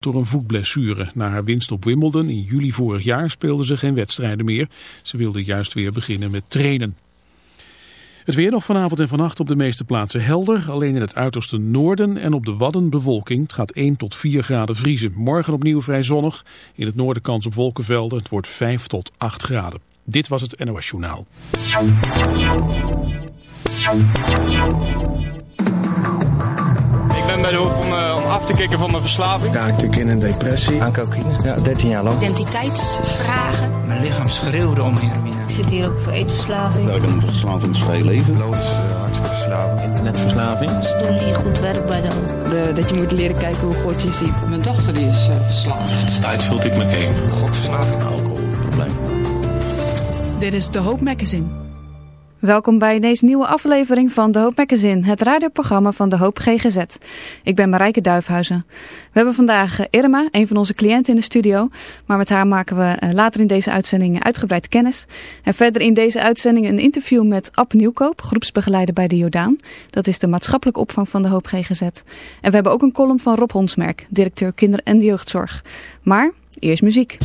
door een voetblessure. Na haar winst op Wimbledon in juli vorig jaar speelde ze geen wedstrijden meer. Ze wilde juist weer beginnen met trainen. Het weer nog vanavond en vannacht op de meeste plaatsen helder. Alleen in het uiterste noorden en op de Wadden bewolking. Het gaat 1 tot 4 graden vriezen. Morgen opnieuw vrij zonnig. In het noorden kans op wolkenvelden. Het wordt 5 tot 8 graden. Dit was het NOS Journaal. Ik ben bij de hoek om, om af te kicken van mijn verslaving. Ja, natuurlijk in een depressie. Aan cocaïne, ja, 13 jaar lang. Identiteitsvragen. Mijn lichaam schreeuwde om heroïne. Ik zit hier ook voor eetverslaving. Ja, ik heb een verslavingsvrij leven. Loodse uh, hartverslaving. Internetverslaving. Ze doen hier goed werk bij de de, Dat je moet leren kijken hoe God je ziet. Mijn dochter die is uh, verslaafd. Tijd vult ik me geen. Gokverslaving. Alcoholprobleem. Dit is De Hoop Magazine. Welkom bij deze nieuwe aflevering van De Hoop Magazine, het radioprogramma van De Hoop GGZ. Ik ben Marijke Duifhuizen. We hebben vandaag Irma, een van onze cliënten in de studio, maar met haar maken we later in deze uitzending uitgebreid kennis. En verder in deze uitzending een interview met Ab Nieuwkoop, groepsbegeleider bij de Jordaan. Dat is de maatschappelijke opvang van De Hoop GGZ. En we hebben ook een column van Rob Honsmerk, directeur kinder- en jeugdzorg. Maar eerst muziek.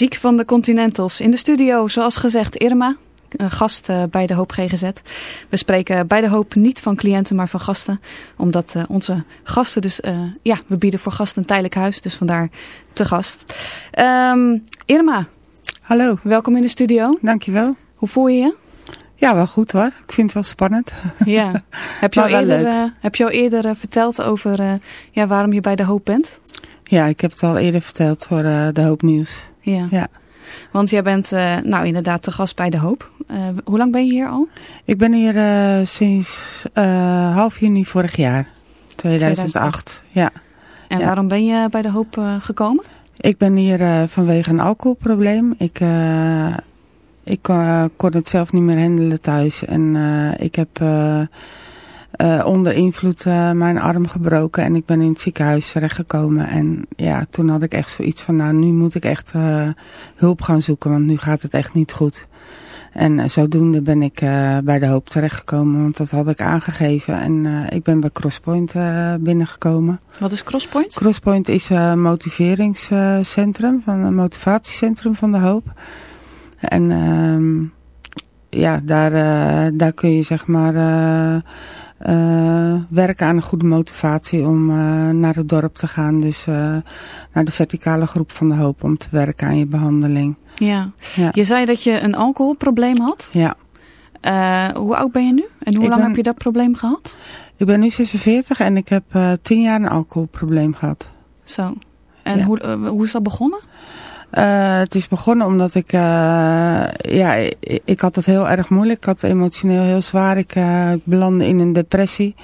Muziek van de Continentals in de studio, zoals gezegd Irma. uh, gast uh, bij de Hoop GGZ. We spreken bij de Hoop niet van cliënten, maar van gasten. Omdat uh, onze gasten dus, ja, we bieden voor gasten een tijdelijk huis. Dus vandaar te gast. Um, Irma. Hallo. Welkom in de studio. Dankjewel. Hoe voel je je? Ja, wel goed hoor. Ik vind het wel spannend. Ja. Heb je al eerder, heb je al eerder verteld over ja, waarom je bij de Hoop bent? Ja, ik heb het al eerder verteld voor de Hoop Nieuws. Ja. ja. Want jij bent uh, nou inderdaad te gast bij De Hoop. Uh, hoe lang ben je hier al? Ik ben hier uh, sinds half juni vorig jaar. 2008. 2008. Ja. En ja. waarom ben je bij De Hoop gekomen? Ik ben hier vanwege een alcoholprobleem. Ik, ik kon het zelf niet meer handelen thuis. En ik heb... Uh, onder invloed uh, mijn arm gebroken en ik ben in het ziekenhuis terechtgekomen. En ja, toen had ik echt zoiets van, nou nu moet ik echt uh, hulp gaan zoeken, want nu gaat het echt niet goed. En zodoende ben ik bij de hoop terechtgekomen, want dat had ik aangegeven. En ik ben bij Crosspoint binnengekomen. Wat is Crosspoint? Crosspoint is een motiveringscentrum, van een motivatiecentrum van de hoop. En um, ja, daar, daar kun je zeg maar... Uh, werken aan een goede motivatie om uh, naar het dorp te gaan. Dus uh, naar de verticale groep van de hoop om te werken aan je behandeling. Ja. ja. Je zei dat je een alcoholprobleem had. Ja. hoe oud ben je nu? En hoe ik lang ben, heb je dat probleem gehad? Ik ben nu 46 en ik heb tien jaar een alcoholprobleem gehad. Zo. En ja. hoe, hoe is dat begonnen? Uh, het is begonnen omdat ik, uh, ja, ik, had het heel erg moeilijk. Ik had het emotioneel heel zwaar. Ik, uh, belandde in een depressie.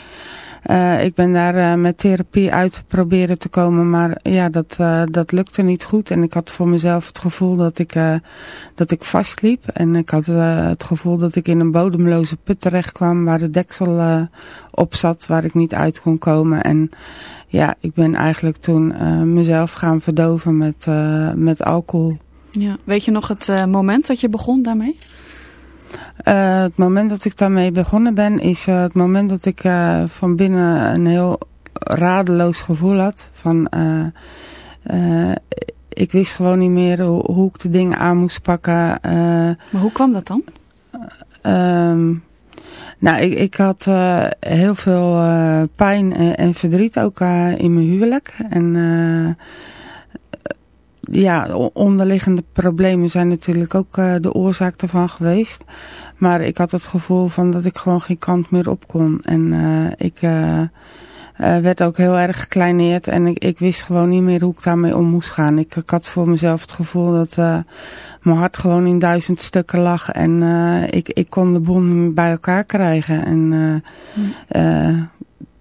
Ik ben daar met therapie uit proberen te komen, maar ja, dat, dat lukte niet goed. En ik had voor mezelf het gevoel dat ik, dat ik vastliep. En ik had het gevoel dat ik in een bodemloze put terecht kwam waar de deksel op zat, waar ik niet uit kon komen. En ja, ik ben eigenlijk toen uh, mezelf gaan verdoven met, uh, met alcohol. Ja. Weet je nog het uh, moment dat je begon daarmee? Het moment dat ik daarmee begonnen ben is het moment dat ik van binnen een heel radeloos gevoel had. Van, ik wist gewoon niet meer hoe, hoe, ik de dingen aan moest pakken. maar hoe kwam dat dan? Um, nou, ik, ik had heel veel pijn en, en, verdriet ook in mijn huwelijk. En ja, onderliggende problemen zijn natuurlijk ook de oorzaak ervan geweest. Maar ik had het gevoel van dat ik gewoon geen kant meer op kon. En ik uh, werd ook heel erg gekleineerd en ik, ik wist gewoon niet meer hoe ik daarmee om moest gaan. Ik, ik had voor mezelf het gevoel dat mijn hart gewoon in duizend stukken lag en ik, ik kon de bon niet meer bij elkaar krijgen. En mm.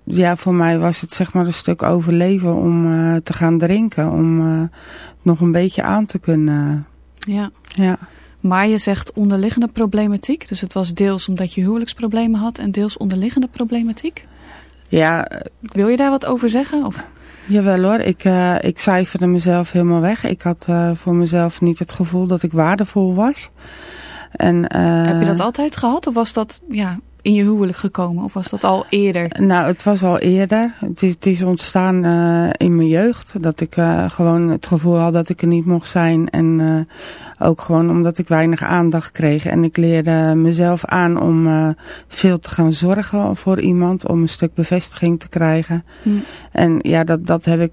Ja, voor mij was het zeg maar een stuk overleven om te gaan drinken, om nog een beetje aan te kunnen. Ja. ja. Maar je zegt onderliggende problematiek, dus het was deels omdat je huwelijksproblemen had en deels onderliggende problematiek? Ja. Wil je daar wat over zeggen? Of? Jawel hoor, ik, uh, ik cijferde mezelf helemaal weg. Ik had uh, voor mezelf niet het gevoel dat ik waardevol was. En, uh, Heb je dat altijd gehad of was dat ja, in je huwelijk gekomen? Of was dat al eerder? Nou, het was al eerder. Het is, het is ontstaan uh, in mijn jeugd. Dat ik uh, gewoon het gevoel had dat ik er niet mocht zijn. En uh, ook gewoon omdat ik weinig aandacht kreeg. En ik leerde mezelf aan om veel te gaan zorgen voor iemand. Om een stuk bevestiging te krijgen. Hm. En ja, dat, dat heb ik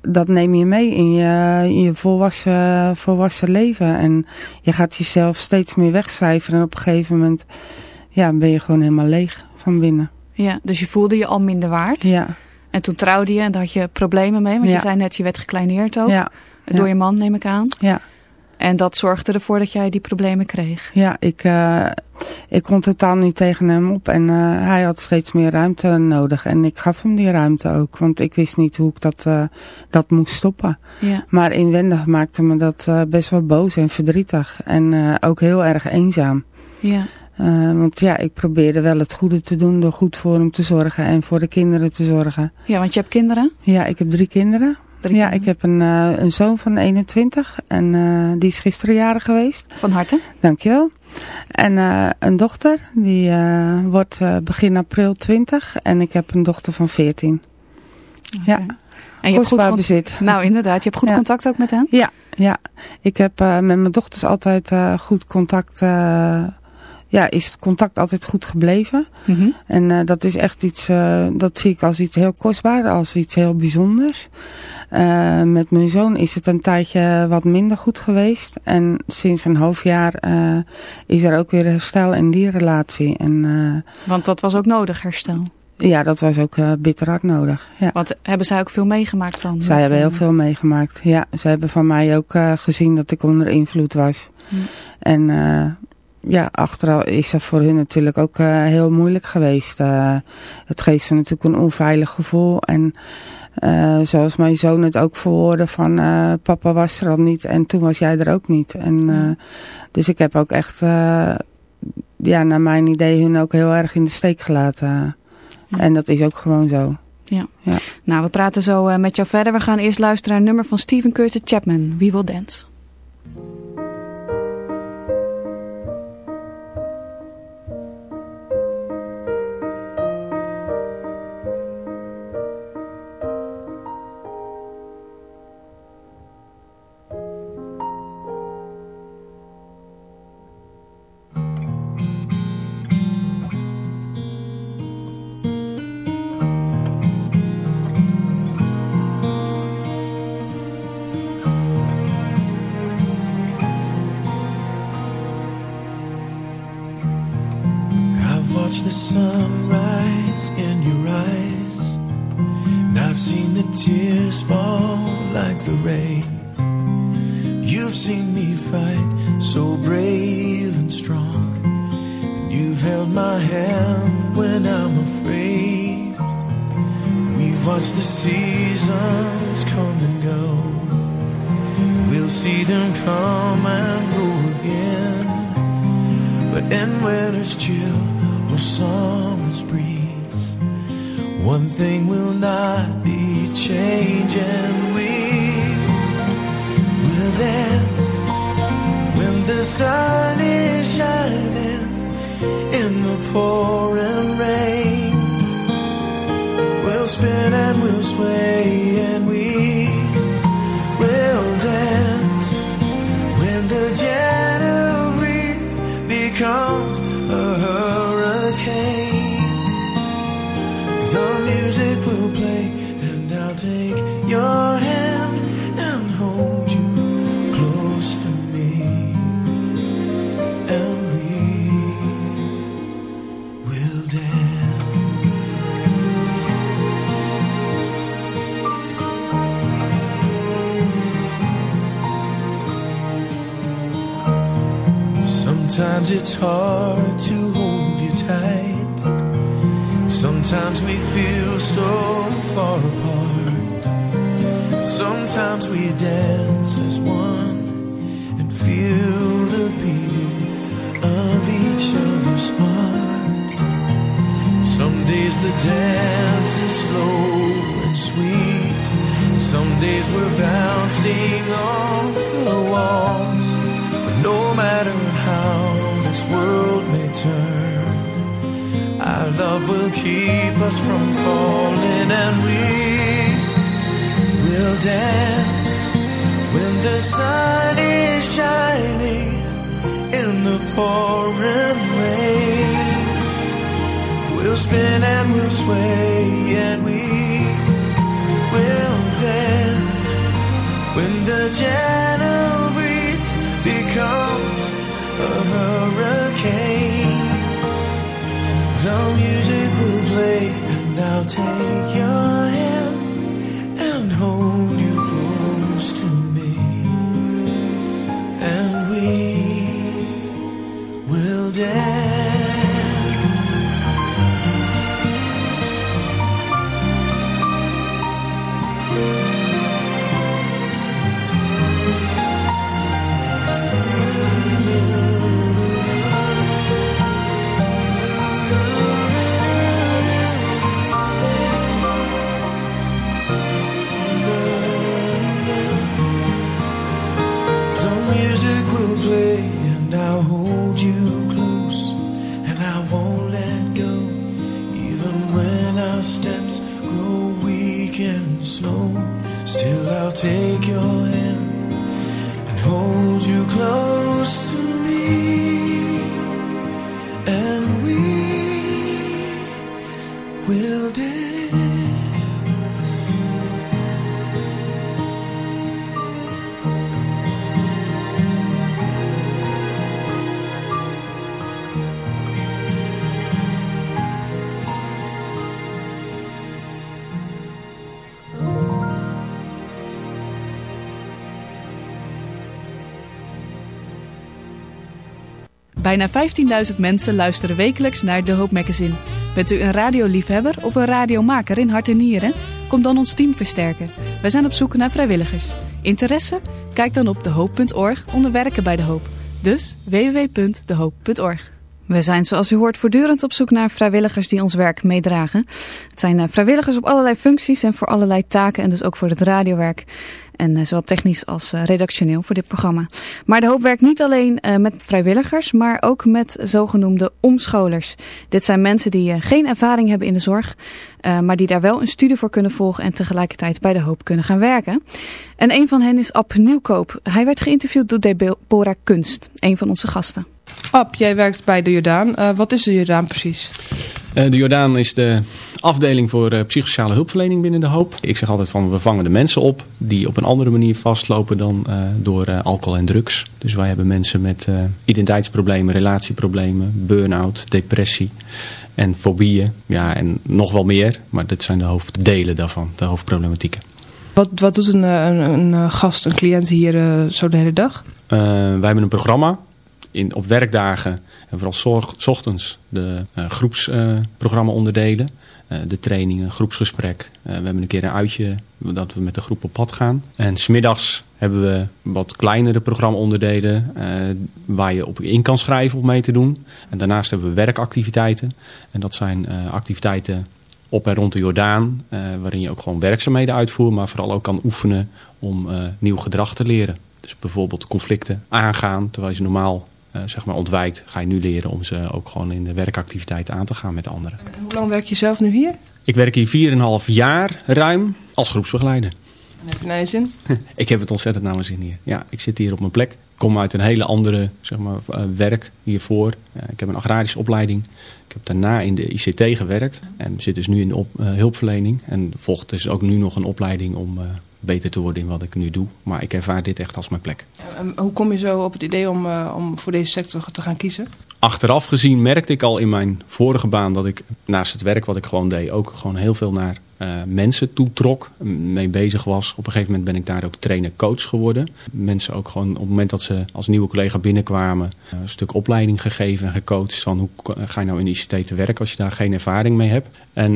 dat neem je mee in je, in je volwassen, volwassen leven. En je gaat jezelf steeds meer wegcijferen. En op een gegeven moment ja, ben je gewoon helemaal leeg van binnen. Ja, dus je voelde je al minder waard. Ja. En toen trouwde je en daar had je problemen mee. Want ja. je zei net, je werd gekleineerd ook. Ja. Door ja. je man, neem ik aan. Ja. En dat zorgde ervoor dat jij die problemen kreeg. Ja, ik, uh, ik kon totaal niet tegen hem op. En uh, hij had steeds meer ruimte nodig. En ik gaf hem die ruimte ook. Want ik wist niet hoe ik dat, uh, dat moest stoppen. Ja. Maar inwendig maakte me dat best wel boos en verdrietig. En ook heel erg eenzaam. Ja. Uh, want ja, ik probeerde wel het goede te doen door goed voor hem te zorgen en voor de kinderen te zorgen. Ja, want je hebt kinderen? Ja, ik heb drie kinderen. Drie ja, kinderen. ik heb een, uh, een zoon van 21 en uh, die is gisteren jarig geweest. Van harte. Dankjewel. En een dochter, die wordt begin april 20 en ik heb een dochter van 14. Okay. Ja. En je Kostbaar hebt goed bezit. Nou, inderdaad. Je hebt goed ja. contact ook met hen? Ja, ja. Ik heb met mijn dochters altijd goed contact ja, is het contact altijd goed gebleven. Mhm. En uh, dat is echt iets, uh, dat zie ik als iets heel kostbaar, als iets heel bijzonders. Uh, met mijn zoon is het een tijdje wat minder goed geweest. En sinds een half jaar is er ook weer herstel in die relatie. En, Want dat was ook nodig, herstel? Ja, dat was ook uh, bitter hard nodig. Ja. Want hebben zij ook veel meegemaakt dan? Zij hebben heel veel meegemaakt. Ja, ze hebben van mij ook uh, gezien dat ik onder invloed was. En uh, ja, achteraf is dat voor hun natuurlijk ook heel moeilijk geweest. het geeft ze natuurlijk een onveilig gevoel. En zoals mijn zoon het ook verwoordde van papa was er al niet en toen was jij er ook niet. En. Dus ik heb ook echt, ja, naar mijn idee hun ook heel erg in de steek gelaten. Ja. En dat is ook gewoon zo. Ja. ja. Nou, we praten zo uh, met jou verder. We gaan eerst luisteren naar een nummer van Stephen Curtis Chapman, We Will Dance. Watched the sunrise in your eyes. And I've seen the tears fall like the rain. You've seen me fight so brave and strong. And you've held my hand when I'm afraid. We've watched the seasons come and go. We'll see them come and go again. But in winter's chill summer's breeze. One thing will not be changing. We will dance when the sun it's hard to hold you tight. Sometimes we feel so far apart. Sometimes we dance as one and feel the beating of each other's heart. Some days the dance is slow and sweet. Some days we're bouncing off the walls. But no matter how world may turn, our love will keep us from falling, and we will dance when the sun is shining in the pouring rain. We'll spin and we'll sway, and we will dance when the gentle a hurricane. The music will play, and I'll take your hand and hold you Bijna 15.000 mensen luisteren wekelijks naar De Hoop Magazine. Bent u een radioliefhebber of een radiomaker in hart en nieren? Kom dan ons team versterken. Wij zijn op zoek naar vrijwilligers. Interesse? Kijk dan op dehoop.org onder werken bij De Hoop. Dus www.dehoop.org. We zijn zoals u hoort voortdurend op zoek naar vrijwilligers die ons werk meedragen. Het zijn eh, vrijwilligers op allerlei functies en voor allerlei taken en dus ook voor het radiowerk. En uh, zowel technisch als uh, redactioneel voor dit programma. Maar de hoop werkt niet alleen uh, met vrijwilligers, maar ook met zogenoemde omscholers. Dit zijn mensen die geen ervaring hebben in de zorg, maar die daar wel een studie voor kunnen volgen en tegelijkertijd bij de hoop kunnen gaan werken. En een van hen is Ab Nieuwkoop. Hij werd geïnterviewd door Deborah Kunst, een van onze gasten. Ab, jij werkt bij de Jordaan. wat is de Jordaan precies? De Jordaan is de afdeling voor uh, psychosociale hulpverlening binnen de hoop. Ik zeg altijd van we vangen de mensen op die op een andere manier vastlopen dan uh, door alcohol en drugs. Dus wij hebben mensen met identiteitsproblemen, relatieproblemen, burn-out, depressie en fobieën. Ja, en nog wel meer, maar dit zijn de hoofddelen daarvan, de hoofdproblematieken. Wat, wat doet een, een, een gast, een cliënt hier zo de hele dag? wij hebben een programma in, op werkdagen en vooral zorg, ochtends de uh, groepsprogramma uh, onderdelen. Uh, de trainingen, groepsgesprek. we hebben een keer een uitje dat we met de groep op pad gaan. En smiddags hebben we wat kleinere programma-onderdelen waar je op in kan schrijven om mee te doen. En daarnaast hebben we werkactiviteiten. En dat zijn activiteiten op en rond de Jordaan, waarin je ook gewoon werkzaamheden uitvoert, maar vooral ook kan oefenen om nieuw gedrag te leren. Dus bijvoorbeeld conflicten aangaan, terwijl je normaal uh, zeg maar ontwijkt, ga je nu leren om ze ook gewoon in de werkactiviteit aan te gaan met anderen. En hoe lang werk je zelf nu hier? Ik werk hier 4,5 jaar ruim als groepsbegeleider. En heb je naar je zin? ik heb het ontzettend naar mijn zin hier. Ja, ik zit hier op mijn plek. Ik kom uit een hele andere zeg maar, uh, werk hiervoor. Ik heb een agrarische opleiding. Ik heb daarna in de ICT gewerkt en zit dus nu in de op, hulpverlening. En volgt dus ook nu nog een opleiding om beter te worden in wat ik nu doe. Maar ik ervaar dit echt als mijn plek. En hoe kom je zo op het idee om, uh, om voor deze sector te gaan kiezen? Achteraf gezien merkte ik al in mijn vorige baan dat ik naast het werk wat ik gewoon deed... ook gewoon heel veel naar uh, mensen toetrok, mee bezig was. Op een gegeven moment ben ik daar ook trainer-coach geworden. Mensen ook gewoon op het moment dat ze als nieuwe collega binnenkwamen... Uh, een stuk opleiding gegeven en gecoacht van hoe ga je nou in ICT te werken als je daar geen ervaring mee hebt. En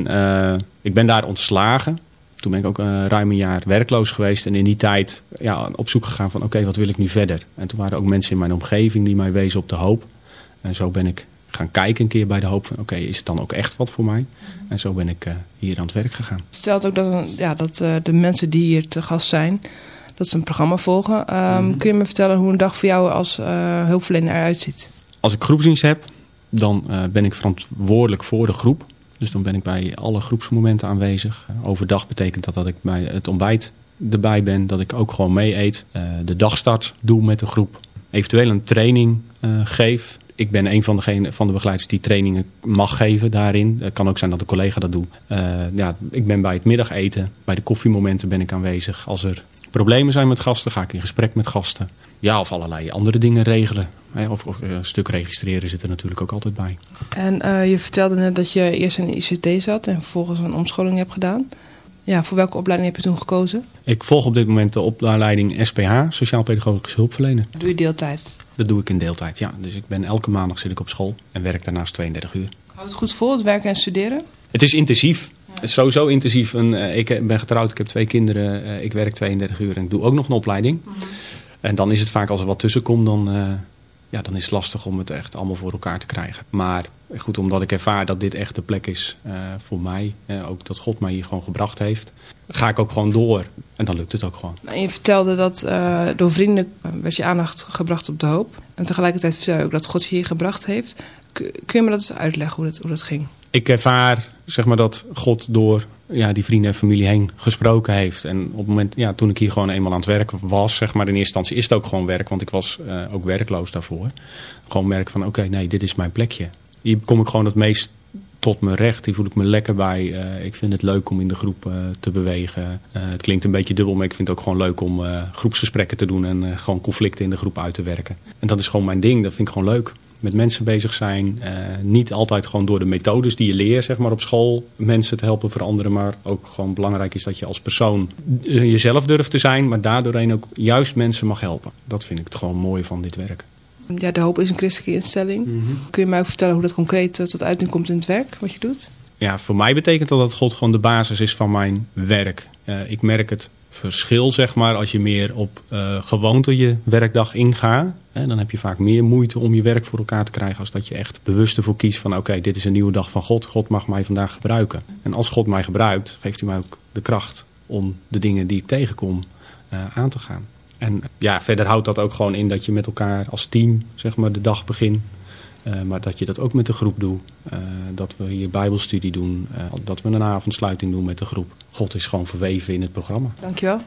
ik ben daar ontslagen toen ben ik ook uh, ruim een jaar werkloos geweest. En in die tijd ja, op zoek gegaan van oké, wat wil ik nu verder? En toen waren er ook mensen in mijn omgeving die mij wezen op de hoop. En zo ben ik gaan kijken een keer bij de hoop van oké, is het dan ook echt wat voor mij? En zo ben ik uh, hier aan het werk gegaan. Vertelt ook dat, ja, dat uh, de mensen die hier te gast zijn, dat ze een programma volgen. Um, mm. Kun je me vertellen hoe een dag voor jou als hulpverlener eruit ziet? Als ik groepsdienst heb, dan ben ik verantwoordelijk voor de groep. Dus dan ben ik bij alle groepsmomenten aanwezig. Overdag betekent dat dat ik bij het ontbijt erbij ben. Dat ik ook gewoon mee eet. Uh, de dagstart doe met de groep. Eventueel een training uh, geef. Ik ben een van, degene, van de begeleiders die trainingen mag geven daarin. Het kan ook zijn dat een collega dat doet. Uh, ja, ik ben bij het middageten, bij de koffiemomenten ben ik aanwezig. Als er problemen zijn met gasten, ga ik in gesprek met gasten. Ja, of allerlei andere dingen regelen. Of, of een stuk registreren zit er natuurlijk ook altijd bij. En uh, je vertelde net dat je eerst in de ICT zat en vervolgens een omscholing hebt gedaan. Ja, voor welke opleiding heb je toen gekozen? Ik volg op dit moment de opleiding SPH, Sociaal Pedagogisch Hulpverlener. Doe je deeltijd? Dat doe ik in deeltijd, ja. Dus ik ben elke maandag zit ik op school en werk daarnaast 32 uur. Houdt het goed vol, het werken en studeren? Het is intensief. Het is sowieso intensief. En, uh, ik ben getrouwd, ik heb twee kinderen, uh, ik werk 32 uur en ik doe ook nog een opleiding. Mm -hmm. En dan is het vaak als er wat tussen komt, dan, ja, dan is het lastig om het echt allemaal voor elkaar te krijgen. Maar goed, omdat ik ervaar dat dit echt de plek is voor mij, ook dat God mij hier gewoon gebracht heeft, ga ik ook gewoon door. En dan lukt het ook gewoon. En je vertelde dat door vrienden werd je aandacht gebracht op de hoop. En tegelijkertijd vertel je ook dat God je hier gebracht heeft. Kun je me dat eens uitleggen hoe dat, hoe dat ging? Ik ervaar zeg maar, dat God door ja, die vrienden en familie heen gesproken heeft. En op het moment, ja, toen ik hier gewoon eenmaal aan het werk was, zeg maar, in eerste instantie is het ook gewoon werk, want ik was uh, ook werkloos daarvoor. Gewoon merk van, oké, nee, dit is mijn plekje. Hier kom ik gewoon het meest tot mijn recht. Hier voel ik me lekker bij. Uh, ik vind het leuk om in de groep uh, te bewegen. Het klinkt een beetje dubbel, maar ik vind het ook gewoon leuk om groepsgesprekken te doen en gewoon conflicten in de groep uit te werken. En dat is gewoon mijn ding. Dat vind ik gewoon leuk met mensen bezig zijn. Uh, niet altijd gewoon door de methodes die je leert zeg maar, op school mensen te helpen veranderen. Maar ook gewoon belangrijk is dat je als persoon jezelf durft te zijn. Maar daardoorheen ook juist mensen mag helpen. Dat vind ik het gewoon mooi van dit werk. Ja, de hoop is een christelijke instelling. Mhm. Kun je mij ook vertellen hoe dat concreet uh, tot uiting komt in het werk, wat je doet? Ja, voor mij betekent dat dat God gewoon de basis is van mijn werk. Uh, ik merk het verschil, zeg maar, als je meer op uh, gewoonte je werkdag ingaat. Hè, dan heb je vaak meer moeite om je werk voor elkaar te krijgen als dat je echt bewust ervoor kiest van oké, dit is een nieuwe dag van God. God mag mij vandaag gebruiken. En als God mij gebruikt, geeft hij mij ook de kracht om de dingen die ik tegenkom uh, aan te gaan. En ja, verder houdt dat ook gewoon in dat je met elkaar als team zeg maar, de dag begint. Uh, maar dat je dat ook met de groep doet. Uh, dat we hier bijbelstudie doen. Uh, dat we een avondsluiting doen met de groep. God is gewoon verweven in het programma. Dankjewel.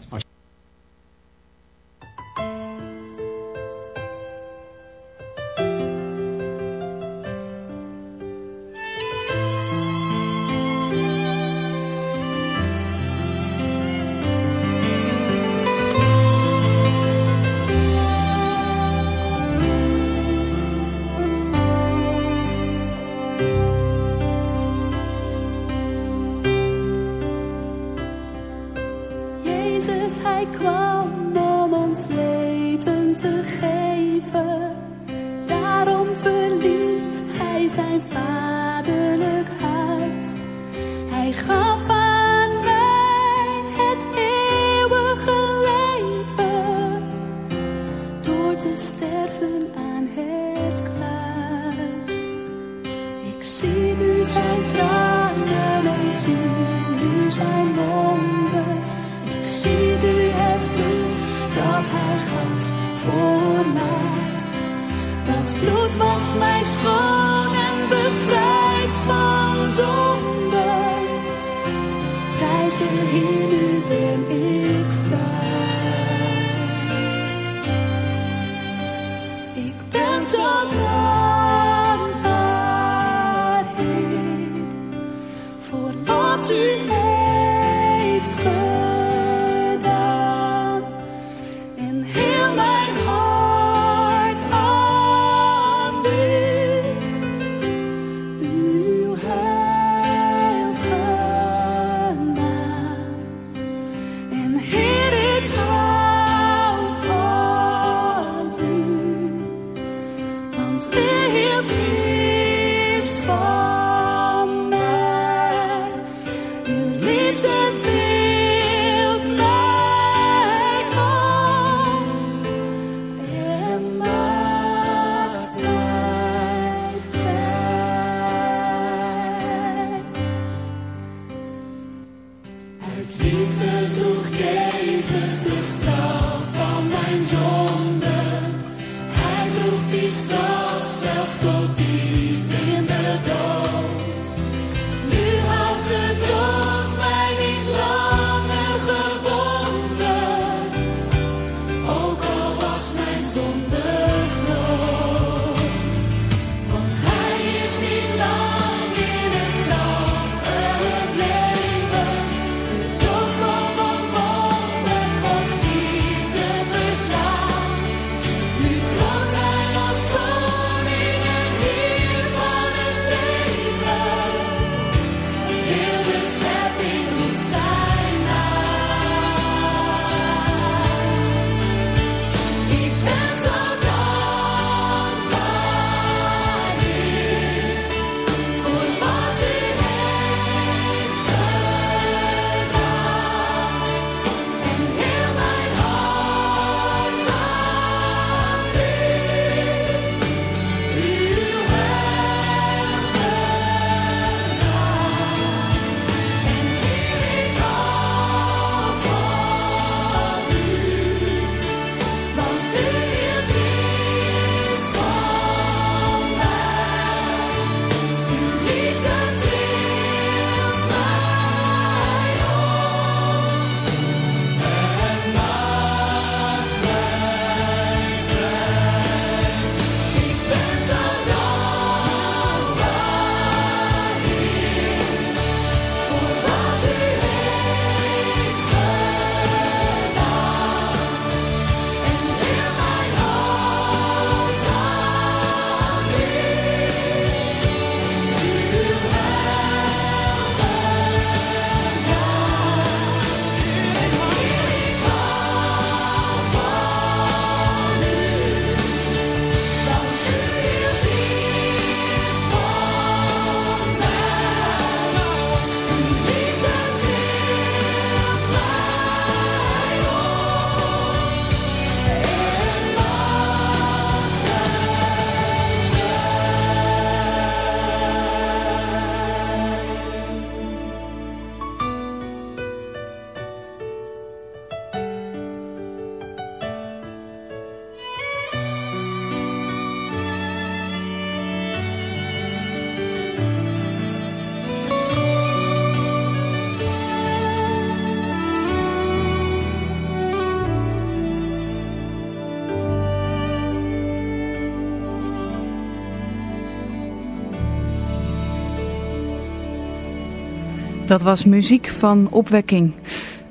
Dat was muziek van opwekking.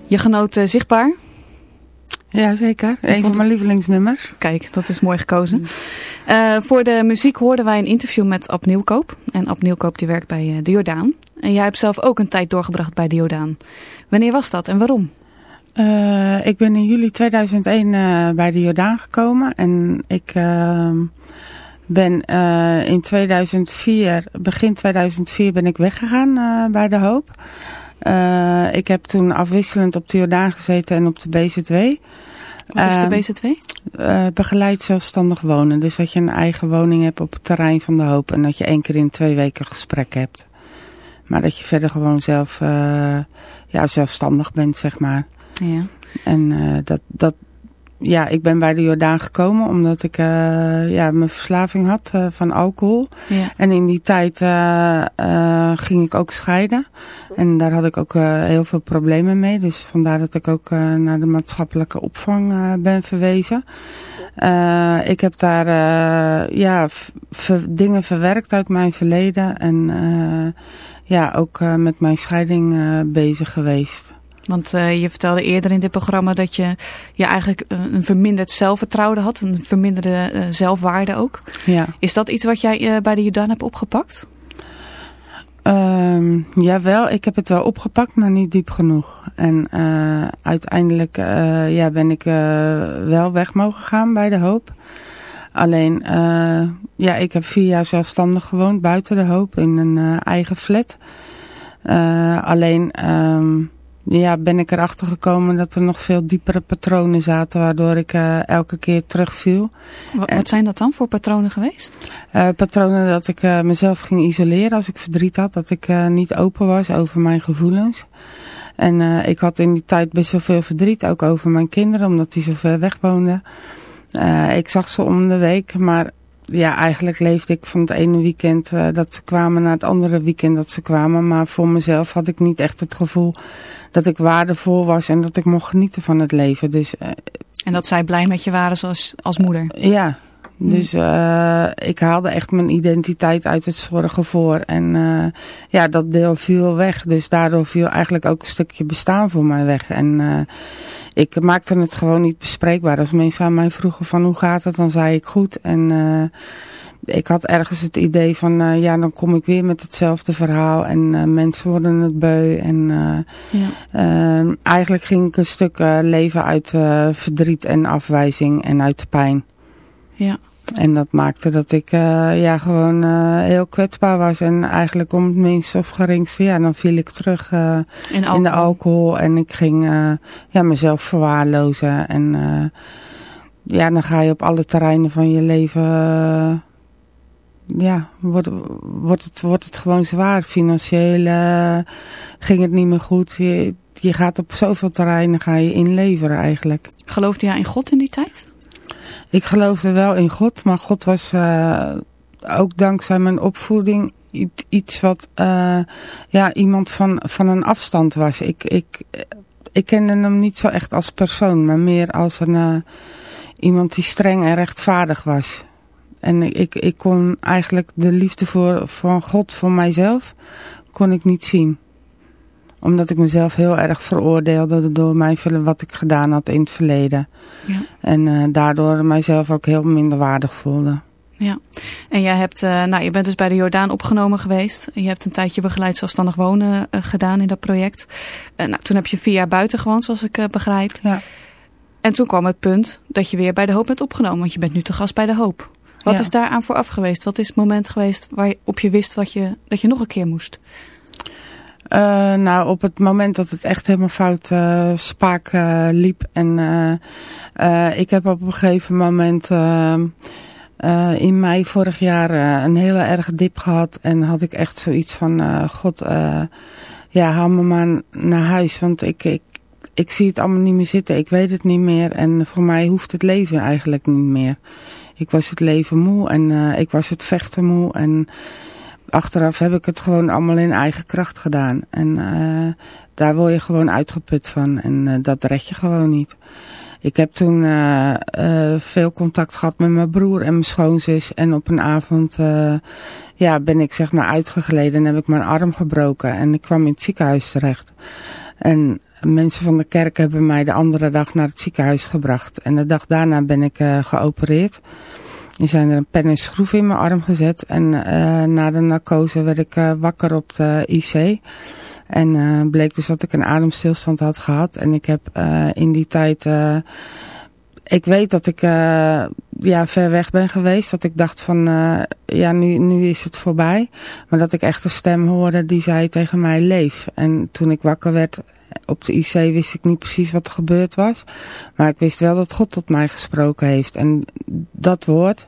Je genoot uh, zichtbaar? Ja, zeker. Een van mijn lievelingsnummers. Kijk, dat is mooi gekozen. Uh, voor de muziek hoorden wij een interview met Ab Nieuwkoop. En Ab Nieuwkoop die werkt bij uh, de Jordaan. En jij hebt zelf ook een tijd doorgebracht bij de Jordaan. Wanneer was dat en waarom? Ik ben in juli 2001 bij de Jordaan gekomen. En ik ehm, ben in 2004, begin 2004 ben ik weggegaan bij de Hoop. Uh, ik heb toen afwisselend op de Jordaan gezeten en op de BZW. Wat is de BZW? Uh, begeleid zelfstandig wonen. Dus dat je een eigen woning hebt op het terrein van de hoop. En dat je één keer in twee weken gesprek hebt. Maar dat je verder gewoon zelf ja, zelfstandig bent, zeg maar. Ja. En dat, dat, ja, ik ben bij de Jordaan gekomen omdat ik uh, ja, mijn verslaving had uh, van alcohol. Ja. En in die tijd uh, ging ik ook scheiden. En daar had ik ook heel veel problemen mee. Dus vandaar dat ik ook naar de maatschappelijke opvang ben verwezen. ik heb daar ja, ver, dingen verwerkt uit mijn verleden. En ja, ook met mijn scheiding bezig geweest. Want uh, je vertelde eerder in dit programma dat je, je eigenlijk een verminderd zelfvertrouwen had. Een verminderde uh, zelfwaarde ook. Ja. Is dat iets wat jij uh, bij de Jordaan hebt opgepakt? Um, jawel, ik heb het wel opgepakt, maar niet diep genoeg. En uiteindelijk ja, ben ik wel weg mogen gaan bij de hoop. Alleen, ja, ik heb vier jaar zelfstandig gewoond buiten de hoop in een eigen flat. alleen... Um, ja, ben ik erachter gekomen dat er nog veel diepere patronen zaten, waardoor ik uh, elke keer terugviel. Wat, wat, zijn dat dan voor patronen geweest? Uh, patronen dat ik uh, mezelf ging isoleren als ik verdriet had, dat ik niet open was over mijn gevoelens. En ik had in die tijd best wel veel verdriet, ook over mijn kinderen, omdat die zo ver weg woonden. ik zag ze om de week, maar ja, eigenlijk leefde ik van het ene weekend uh, dat ze kwamen naar het andere weekend dat ze kwamen. Maar voor mezelf had ik niet echt het gevoel dat ik waardevol was en dat ik mocht genieten van het leven. Dus, uh, en dat zij blij met je waren zoals als moeder? Ja, dus uh, ik haalde echt mijn identiteit uit het zorgen voor. En uh, ja, dat deel viel weg. Dus daardoor viel eigenlijk ook een stukje bestaan voor mij weg. En uh, ik maakte het gewoon niet bespreekbaar. Als mensen aan mij vroegen van hoe gaat het, dan zei ik goed. En ik had ergens het idee van ja, dan kom ik weer met hetzelfde verhaal. En mensen worden het beu. En ja. eigenlijk ging ik een stuk leven uit verdriet en afwijzing en uit pijn. Ja. En dat maakte dat ik uh, ja, gewoon uh, heel kwetsbaar was. En eigenlijk om het minst of geringste, ja, dan viel ik terug uh, in, in, de alcohol. En ik ging ja, mezelf verwaarlozen. En ja, dan ga je op alle terreinen van je leven... ja, wordt, wordt, het, wordt het gewoon zwaar. Financieel ging het niet meer goed. Je, je gaat op zoveel terreinen ga je inleveren eigenlijk. Geloofde jij in God in die tijd? Ik geloofde wel in God, maar God was uh, ook dankzij mijn opvoeding iets wat uh, ja, iemand van, van een afstand was. Ik, ik, ik kende hem niet zo echt als persoon, maar meer als een, uh, iemand die streng en rechtvaardig was. En ik, ik kon eigenlijk de liefde voor, van God voor mijzelf kon ik niet zien omdat ik mezelf heel erg veroordeelde door mij, wat ik gedaan had in het verleden. Ja. En uh, daardoor mijzelf ook heel minder waardig voelde. Ja, en jij hebt, uh, nou, je bent dus bij de Jordaan opgenomen geweest. Je hebt een tijdje begeleid zelfstandig wonen uh, gedaan in dat project. nou, toen heb je vier jaar buiten gewoond, zoals ik begrijp. Ja. En toen kwam het punt dat je weer bij de Hoop bent opgenomen, want je bent nu te gast bij de Hoop. Wat ja. is daaraan vooraf geweest? Wat is het moment geweest waarop je wist wat je, dat je nog een keer moest? Uh, nou, op het moment dat het echt helemaal fout uh, spaak uh, liep. En ik heb op een gegeven moment in mei vorig jaar een hele erge dip gehad. En had ik echt zoiets van, god, ja, haal me maar naar huis. Want ik, ik, ik zie het allemaal niet meer zitten. Ik weet het niet meer. En voor mij hoeft het leven eigenlijk niet meer. Ik was het leven moe en ik was het vechten moe. En achteraf heb ik het gewoon allemaal in eigen kracht gedaan. En uh, daar word je gewoon uitgeput van. En uh, dat red je gewoon niet. Ik heb toen uh, veel contact gehad met mijn broer en mijn schoonzus. En op een avond ja, ben ik zeg maar uitgegleden en heb ik mijn arm gebroken. En ik kwam in het ziekenhuis terecht. En mensen van de kerk hebben mij de andere dag naar het ziekenhuis gebracht. En de dag daarna ben ik geopereerd. Er zijn er een pen en schroef in mijn arm gezet. En na de narcose werd ik wakker op de IC. En uh, bleek dus dat ik een ademstilstand had gehad. En ik heb in die tijd... Ik weet dat ik ja, ver weg ben geweest. Dat ik dacht van, ja, nu, nu is het voorbij. Maar dat ik echt een stem hoorde die zei tegen mij, leef. En toen ik wakker werd op de IC wist ik niet precies wat er gebeurd was. Maar ik wist wel dat God tot mij gesproken heeft. En dat woord,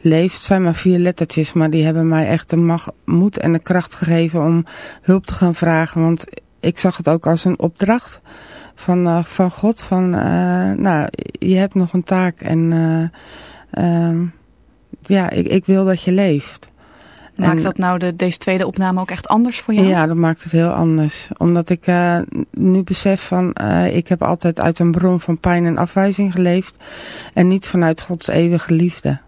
leeft, zijn maar vier lettertjes. Maar die hebben mij echt de moed en de kracht gegeven om hulp te gaan vragen. Want ik zag het ook als een opdracht van, uh, van God. Van, uh, nou, je hebt nog een taak en uh, ja, ik, ik wil dat je leeft. Maakt dat nou de, deze tweede opname ook echt anders voor jou? Ja, dat maakt het heel anders. Omdat ik uh, nu besef van, uh, ik heb altijd uit een bron van pijn en afwijzing geleefd. En niet vanuit Gods eeuwige liefde.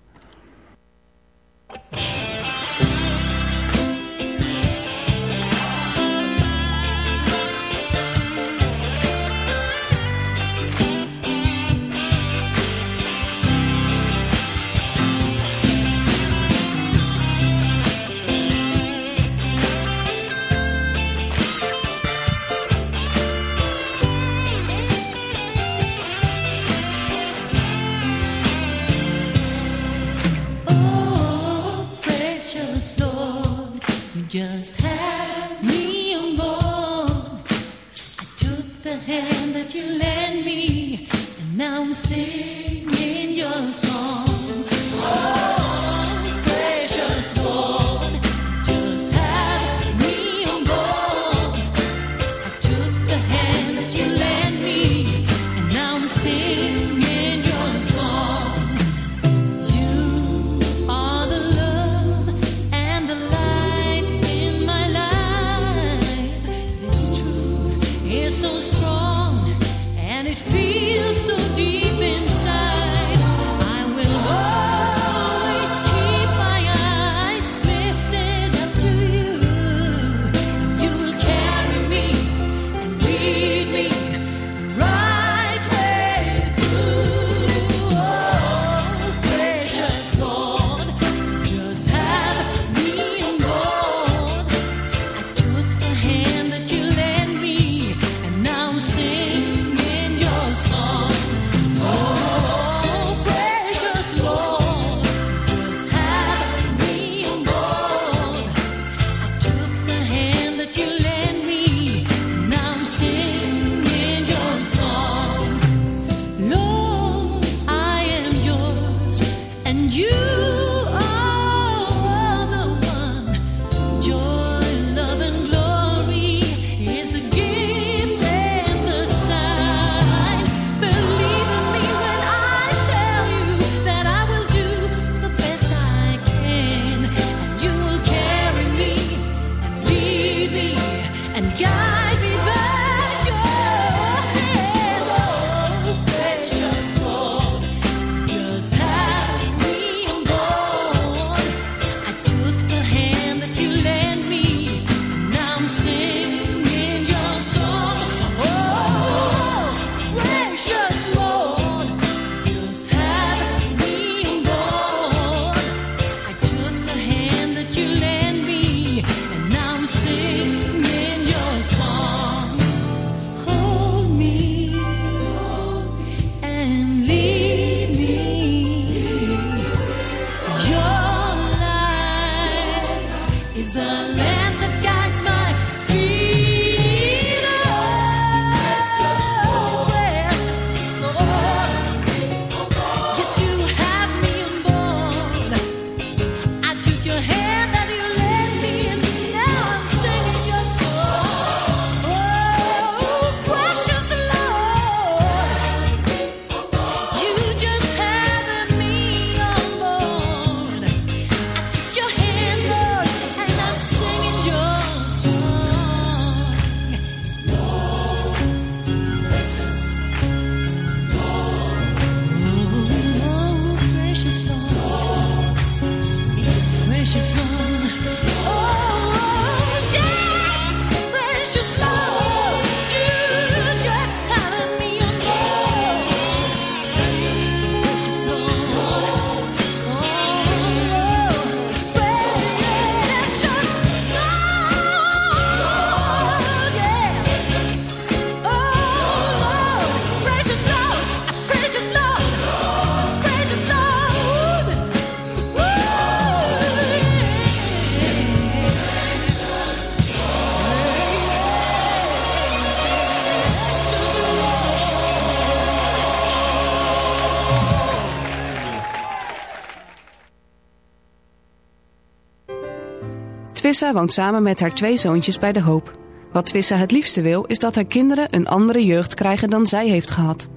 Twissa woont samen met haar twee zoontjes bij De Hoop. Wat Twissa het liefste wil, is dat haar kinderen een andere jeugd krijgen dan zij heeft gehad.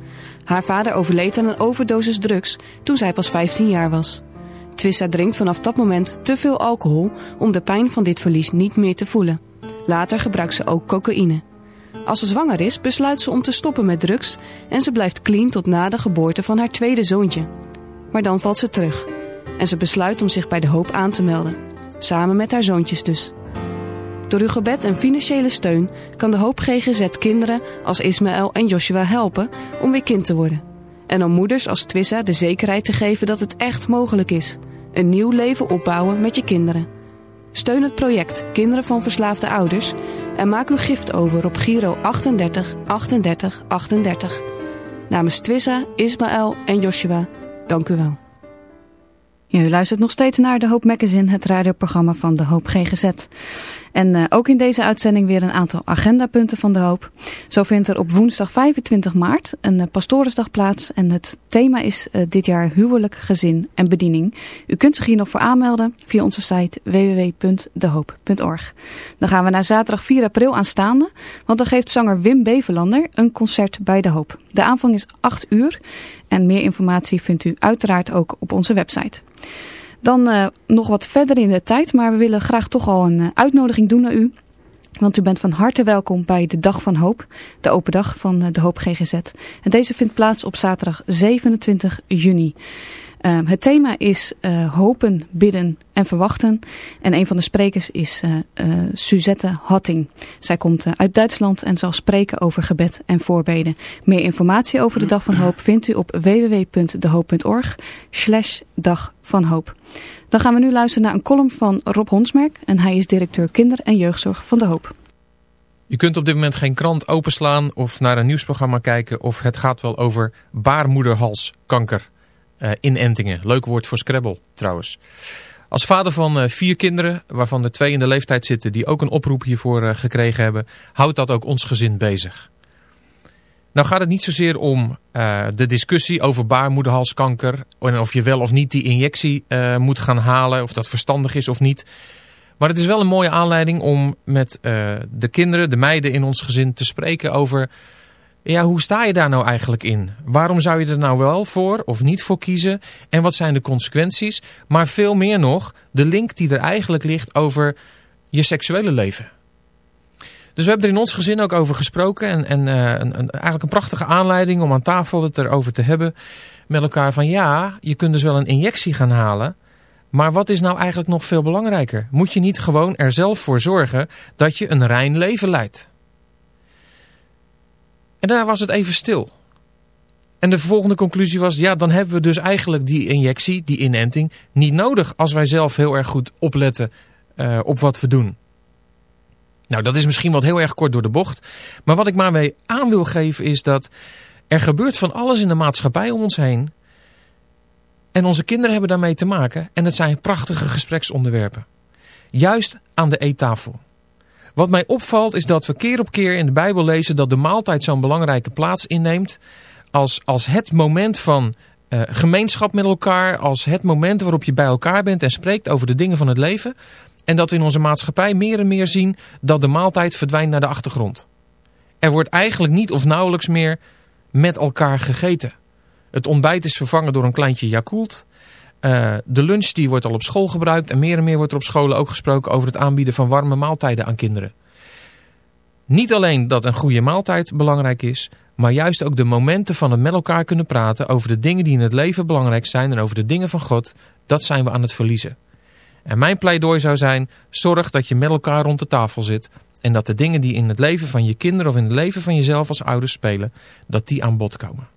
Haar vader overleed aan een overdosis drugs toen zij pas 15 jaar was. Twissa drinkt vanaf dat moment te veel alcohol om de pijn van dit verlies niet meer te voelen. Later gebruikt ze ook cocaïne. Als ze zwanger is, besluit ze om te stoppen met drugs en ze blijft clean tot na de geboorte van haar tweede zoontje. Maar dan valt ze terug en ze besluit om zich bij de hoop aan te melden. Samen met haar zoontjes dus. Door uw gebed en financiële steun kan de Hoop GGZ kinderen als Ismaël en Joshua helpen om weer kind te worden. En om moeders als Twissa de zekerheid te geven dat het echt mogelijk is. Een nieuw leven opbouwen met je kinderen. Steun het project Kinderen van Verslaafde Ouders en maak uw gift over op Giro 38 38 38. Namens Twissa, Ismaël en Joshua, dank u wel. U luistert nog steeds naar De Hoop Magazine, het radioprogramma van De Hoop GGZ. En uh, ook in deze uitzending weer een aantal agendapunten van De Hoop. Zo vindt er op woensdag 25 maart een uh, pastorensdag plaats. En het thema is uh, dit jaar huwelijk, gezin en bediening. U kunt zich hier nog voor aanmelden via onze site www.dehoop.org. Dan gaan we naar zaterdag 4 april aanstaande. Want dan geeft zanger Wim Bevelander een concert bij De Hoop. De aanvang is 8 uur. En meer informatie vindt u uiteraard ook op onze website. Dan uh, nog wat verder in de tijd, maar we willen graag toch al een uh, uitnodiging doen naar u. Want u bent van harte welkom bij de Dag van Hoop, de open dag van uh, de Hoop GGZ. En deze vindt plaats op zaterdag 27 juni. Uh, het thema is uh, hopen, bidden en verwachten. En een van de sprekers is uh, Suzette Hatting. Zij komt uit Duitsland en zal spreken over gebed en voorbeden. Meer informatie over de Dag van Hoop vindt u op www.dehoop.org slash dag van hoop. Dan gaan we nu luisteren naar een column van Rob Honsmerk. En hij is directeur kinder- en jeugdzorg van De Hoop. Je kunt op dit moment geen krant openslaan of naar een nieuwsprogramma kijken... of het gaat wel over baarmoederhalskanker. Uh, inentingen. Leuk woord voor Scrabble trouwens. Als vader van uh, vier kinderen, waarvan er twee in de leeftijd zitten... die ook een oproep hiervoor uh, gekregen hebben... houdt dat ook ons gezin bezig. Nou gaat het niet zozeer om de discussie over baarmoederhalskanker... en of je wel of niet die injectie moet gaan halen... of dat verstandig is of niet... Maar het is wel een mooie aanleiding om met de kinderen, de meiden in ons gezin te spreken over... Ja, hoe sta je daar nou eigenlijk in? Waarom zou je er nou wel voor of niet voor kiezen? En wat zijn de consequenties? Maar veel meer nog, de link die er eigenlijk ligt over je seksuele leven. Dus we hebben er in ons gezin ook over gesproken. En, en uh, een, een, eigenlijk een prachtige aanleiding om aan tafel het erover te hebben met elkaar. Van ja, je kunt dus wel een injectie gaan halen. Maar wat is nou eigenlijk nog veel belangrijker? Moet je niet gewoon er zelf voor zorgen dat je een rein leven leidt? En daar was het even stil. En de volgende conclusie was, ja, dan hebben we dus eigenlijk die injectie, die inenting, niet nodig als wij zelf heel erg goed opletten uh, op wat we doen. Nou, dat is misschien wat heel erg kort door de bocht. Maar wat ik maar mee aan wil geven is dat er gebeurt van alles in de maatschappij om ons heen. En onze kinderen hebben daarmee te maken. En het zijn prachtige gespreksonderwerpen. Juist aan de eettafel. Wat mij opvalt is dat we keer op keer in de Bijbel lezen dat de maaltijd zo'n belangrijke plaats inneemt. Als, als het moment van uh, gemeenschap met elkaar. Als het moment waarop je bij elkaar bent en spreekt over de dingen van het leven. En dat we in onze maatschappij meer en meer zien dat de maaltijd verdwijnt naar de achtergrond. Er wordt eigenlijk niet of nauwelijks meer met elkaar gegeten. Het ontbijt is vervangen door een kleintje Yakult. Uh, de lunch die wordt al op school gebruikt en meer en meer wordt er op scholen ook gesproken over het aanbieden van warme maaltijden aan kinderen. Niet alleen dat een goede maaltijd belangrijk is, maar juist ook de momenten van het met elkaar kunnen praten over de dingen die in het leven belangrijk zijn en over de dingen van God, dat zijn we aan het verliezen. En mijn pleidooi zou zijn, zorg dat je met elkaar rond de tafel zit en dat de dingen die in het leven van je kinderen of in het leven van jezelf als ouders spelen, dat die aan bod komen.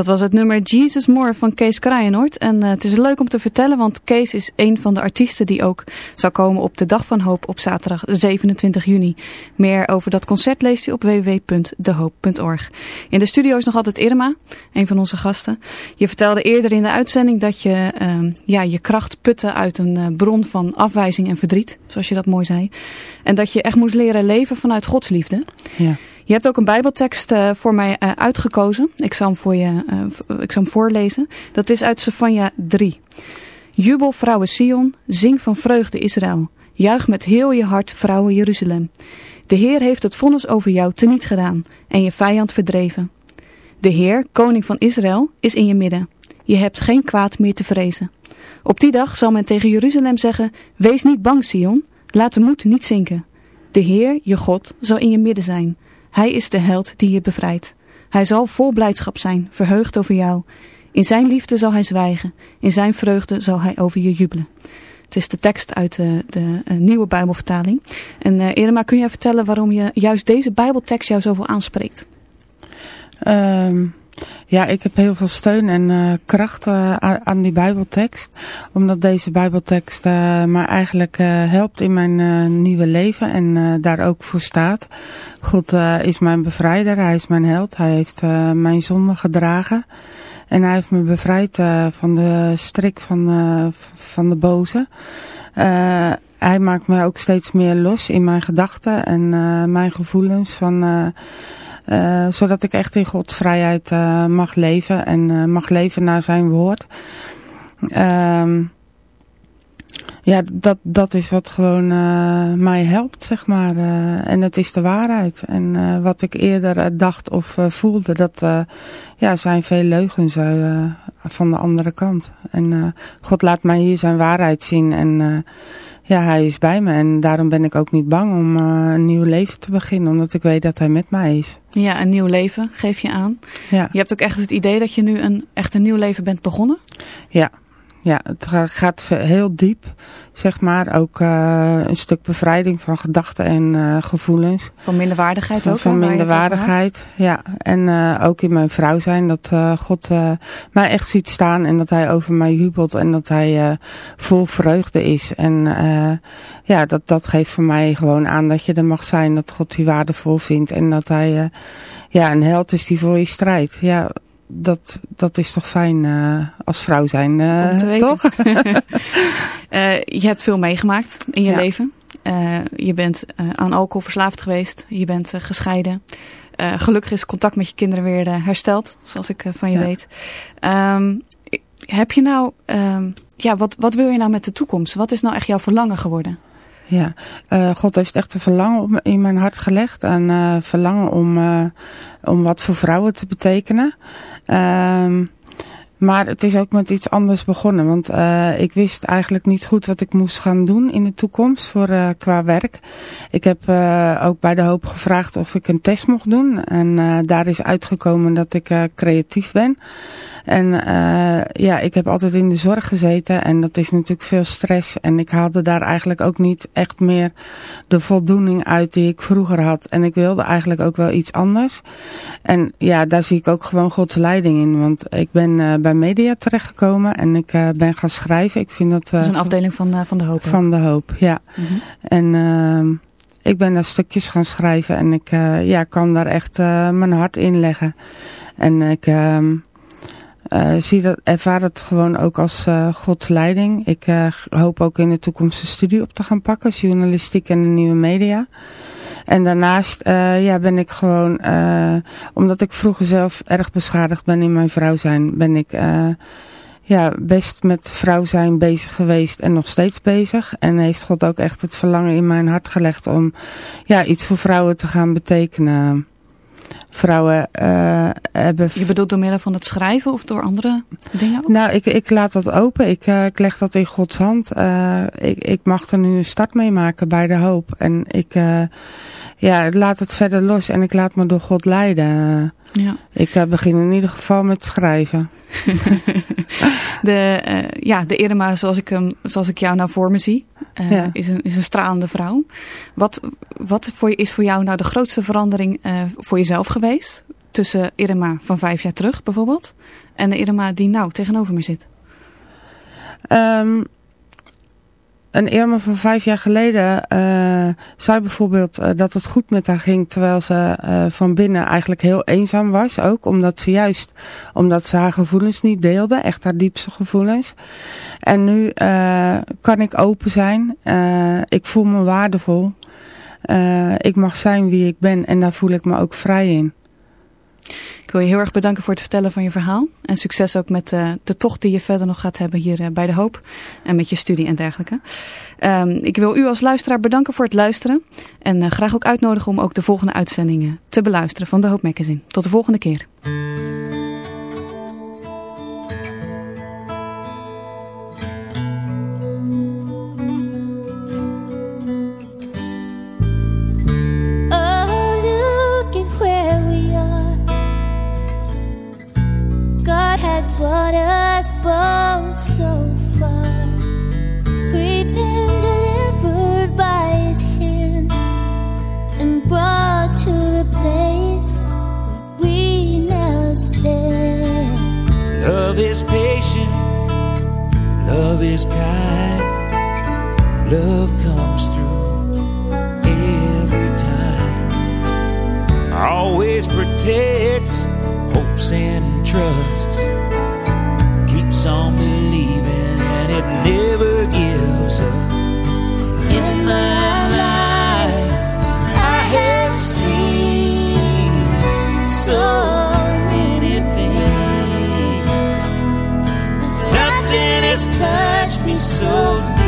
Dat was het nummer Jesus More van Kees Kraaienoord. En eh, het is leuk om te vertellen, want Kees is een van de artiesten die ook zou komen op de Dag van Hoop op zaterdag 27 juni. Meer over dat concert leest u op www.dehoop.org. In de studio is nog altijd Irma, een van onze gasten. Je vertelde eerder in de uitzending dat je ehm, ja, je kracht putte uit een eh, bron van afwijzing en verdriet, zoals je dat mooi zei. En dat je echt moest leren leven vanuit Gods liefde. Ja. Je hebt ook een bijbeltekst eh, voor mij eh, uitgekozen. Ik zal, hem voor je, eh, ik zal hem voorlezen. Dat is uit Sefania 3. Jubel vrouwen Sion, zing van vreugde Israël. Juich met heel je hart vrouwen Jeruzalem. De Heer heeft het vonnis over jou teniet gedaan en je vijand verdreven. De Heer, koning van Israël, is in je midden. Je hebt geen kwaad meer te vrezen. Op die dag zal men tegen Jeruzalem zeggen, wees niet bang Sion, laat de moed niet zinken. De Heer, je God, zal in je midden zijn. Hij is de held die je bevrijdt. Hij zal vol blijdschap zijn, verheugd over jou. In zijn liefde zal hij zwijgen. In zijn vreugde zal hij over je jubelen. Het is de tekst uit de, de uh, nieuwe Bijbelvertaling. En uh, Irma, kun jij vertellen waarom je juist deze Bijbeltekst jou zoveel aanspreekt? Um, ja, ik heb heel veel steun en uh, kracht uh, aan die Bijbeltekst. Omdat deze Bijbeltekst uh, mij eigenlijk helpt in mijn nieuwe leven en daar ook voor staat. God is mijn bevrijder, hij is mijn held, hij heeft mijn zonde gedragen. En hij heeft me bevrijd van de strik van, van de boze. hij maakt me ook steeds meer los in mijn gedachten en mijn gevoelens. Van, zodat ik echt in Gods vrijheid mag leven en mag leven naar zijn woord. Ehm ja, dat, dat is wat gewoon mij helpt, zeg maar. En het is de waarheid. En wat ik eerder dacht of voelde, dat ja, zijn veel leugens van de andere kant. En God laat mij hier zijn waarheid zien. En ja, hij is bij me. En daarom ben ik ook niet bang om een nieuw leven te beginnen. Omdat ik weet dat hij met mij is. Ja, een nieuw leven geef je aan. Ja. Je hebt ook echt het idee dat je nu een, echt een nieuw leven bent begonnen? Ja, ja, het gaat heel diep, zeg maar. Ook uh, een stuk bevrijding van gedachten en uh, gevoelens. Van minderwaardigheid ook? Van minderwaardigheid, ja. En uh, ook in mijn vrouw zijn, dat God mij echt ziet staan en dat hij over mij jubelt en dat hij vol vreugde is. En ja, dat, dat geeft voor mij gewoon aan dat je er mag zijn, dat God die waardevol vindt en dat hij ja, een held is die voor je strijdt. Ja, dat, dat is toch fijn uh, als vrouw zijn, uh, toch? uh, je hebt veel meegemaakt in je ja. leven. je bent aan alcohol verslaafd geweest. Je bent gescheiden. gelukkig is contact met je kinderen weer hersteld, zoals ik van je ja. weet. Um, heb je nou, um, ja, wat, wat wil je nou met de toekomst? Wat is nou echt jouw verlangen geworden? Ja, uh, God heeft echt een verlangen in mijn hart gelegd. Een uh, verlangen om, uh, om wat voor vrouwen te betekenen. Ehm, maar het is ook met iets anders begonnen. Want ik wist eigenlijk niet goed wat ik moest gaan doen in de toekomst voor, qua werk. Ik heb ook bij de hoop gevraagd of ik een test mocht doen. En daar is uitgekomen dat ik creatief ben. En uh, ja, ik heb altijd in de zorg gezeten en dat is natuurlijk veel stress. En ik haalde daar eigenlijk ook niet echt meer de voldoening uit die ik vroeger had. En ik wilde eigenlijk ook wel iets anders. En ja, daar zie ik ook gewoon Gods leiding in. Want ik ben uh, bij media terechtgekomen en ik uh, ben gaan schrijven. Ik vind dat... dat is een afdeling van, van de hoop. Van de hoop, ja. Mm -hmm. En... Uh, ik ben daar stukjes gaan schrijven en ik ja, kan daar echt mijn hart in leggen. En ik, uh, uh, zie dat, ervaar het gewoon ook als uh, Gods leiding. Ik uh, hoop ook in de toekomst een studie op te gaan pakken, journalistiek en de nieuwe media. En daarnaast ja, ben ik gewoon, omdat ik vroeger zelf erg beschadigd ben in mijn vrouw zijn, ben ik ja, best met vrouw zijn bezig geweest en nog steeds bezig. En heeft God ook echt het verlangen in mijn hart gelegd om ja, iets voor vrouwen te gaan betekenen vrouwen uh, hebben... Je bedoelt door middel van het schrijven of door andere dingen ook? Nou, ik, ik laat dat open. Ik, uh, ik leg dat in Gods hand. Uh, ik, ik mag er nu een start mee maken bij de hoop. En ik ja, laat het verder los en ik laat me door God leiden. Ja. Ik begin in ieder geval met schrijven. de, uh, ja, de Irma zoals ik, hem, zoals ik jou nou voor me zie, uh, ja. is, een, is een stralende vrouw. Wat, wat voor, is voor jou nou de grootste verandering uh, voor jezelf geweest? Tussen Irma van vijf jaar terug bijvoorbeeld en de Irma die nou tegenover me zit? Um, een Irma van vijf jaar geleden uh, zei bijvoorbeeld uh, dat het goed met haar ging. Terwijl ze uh, van binnen eigenlijk heel eenzaam was. Ook omdat ze juist, omdat ze haar gevoelens niet deelde. Echt haar diepste gevoelens. En nu kan ik open zijn. ik voel me waardevol. ik mag zijn wie ik ben. En daar voel ik me ook vrij in. Ik wil je heel erg bedanken voor het vertellen van je verhaal. En succes ook met uh, de tocht die je verder nog gaat hebben hier uh, bij De Hoop. En met je studie en dergelijke. Um, ik wil u als luisteraar bedanken voor het luisteren. En uh, graag ook uitnodigen om ook de volgende uitzendingen te beluisteren van De Hoop Magazine. Tot de volgende keer. Brought us both so far. We've been delivered by His hand and brought to the place where we now stand. Love is patient, love is kind, love comes through every time. Always protects, hopes, and trusts keeps on believing and it never gives up. In my life, I have seen so many things. Nothing has touched me so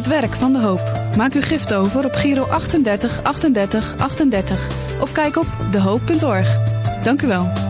het werk van De Hoop. Maak uw gift over op Giro 38 38 38 of kijk op dehoop.org. Dank u wel.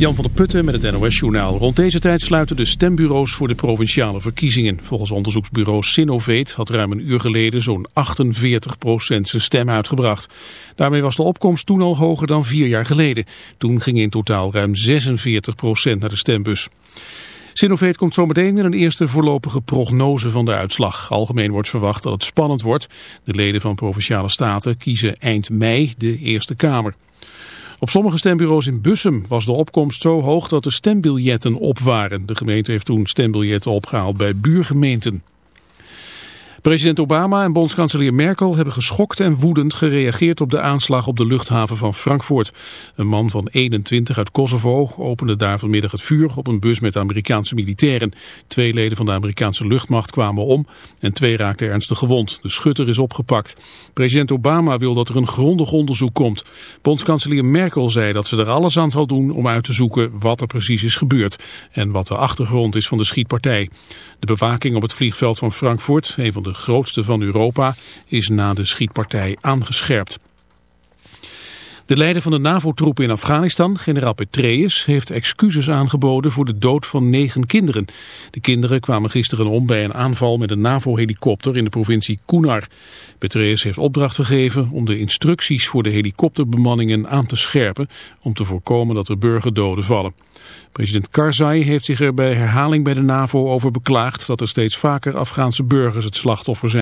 Jan van der Putten met het NOS-journaal. Rond deze tijd sluiten de stembureaus voor de provinciale verkiezingen. Volgens onderzoeksbureau Sinovate had ruim een uur geleden zo'n 48% zijn stem uitgebracht. Daarmee was de opkomst toen al hoger dan vier jaar geleden. Toen ging in totaal ruim 46% naar de stembus. Sinovate komt zometeen met een eerste voorlopige prognose van de uitslag. Algemeen wordt verwacht dat het spannend wordt. De leden van Provinciale Staten kiezen eind mei de Eerste Kamer. Op sommige stembureaus in Bussum was de opkomst zo hoog dat de stembiljetten op waren. De gemeente heeft toen stembiljetten opgehaald bij buurgemeenten. President Obama en bondskanselier Merkel hebben geschokt en woedend gereageerd op de aanslag op de luchthaven van Frankfurt. Een man van 21 uit Kosovo opende daar vanmiddag het vuur op een bus met Amerikaanse militairen. Twee leden van de Amerikaanse luchtmacht kwamen om en twee raakten ernstig gewond. De schutter is opgepakt. President Obama wil dat er een grondig onderzoek komt. Bondskanselier Merkel zei dat ze er alles aan zal doen om uit te zoeken wat er precies is gebeurd en wat de achtergrond is van de schietpartij. De bewaking op het vliegveld van Frankfurt, een van de grootste van Europa, is na de schietpartij aangescherpt. De leider van de NAVO-troepen in Afghanistan, generaal Petraeus, heeft excuses aangeboden voor de dood van negen kinderen. De kinderen kwamen gisteren om bij een aanval met een NAVO-helikopter in de provincie Kunar. Petraeus heeft opdracht gegeven om de instructies voor de helikopterbemanningen aan te scherpen, om te voorkomen dat er burgerdoden vallen. President Karzai heeft zich er bij herhaling bij de NAVO over beklaagd dat er steeds vaker Afghaanse burgers het slachtoffer zijn.